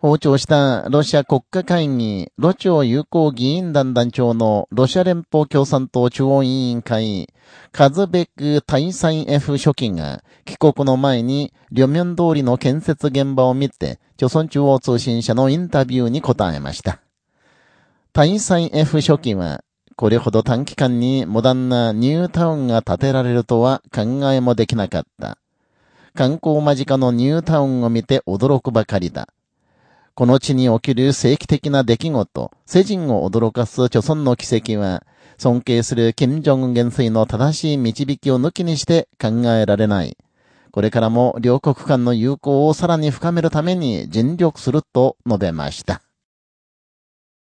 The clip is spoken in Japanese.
訪朝したロシア国家会議、ロチョ友好議員団団長のロシア連邦共産党中央委員会、カズベク大祭 F 書記が帰国の前に、両面通りの建設現場を見て、朝鮮中央通信社のインタビューに答えました。大祭 F 書記は、これほど短期間にモダンなニュータウンが建てられるとは考えもできなかった。観光間近のニュータウンを見て驚くばかりだ。この地に起きる世紀的な出来事、世人を驚かす著村の奇跡は、尊敬する金正恩元帥の正しい導きを抜きにして考えられない。これからも両国間の友好をさらに深めるために尽力すると述べました。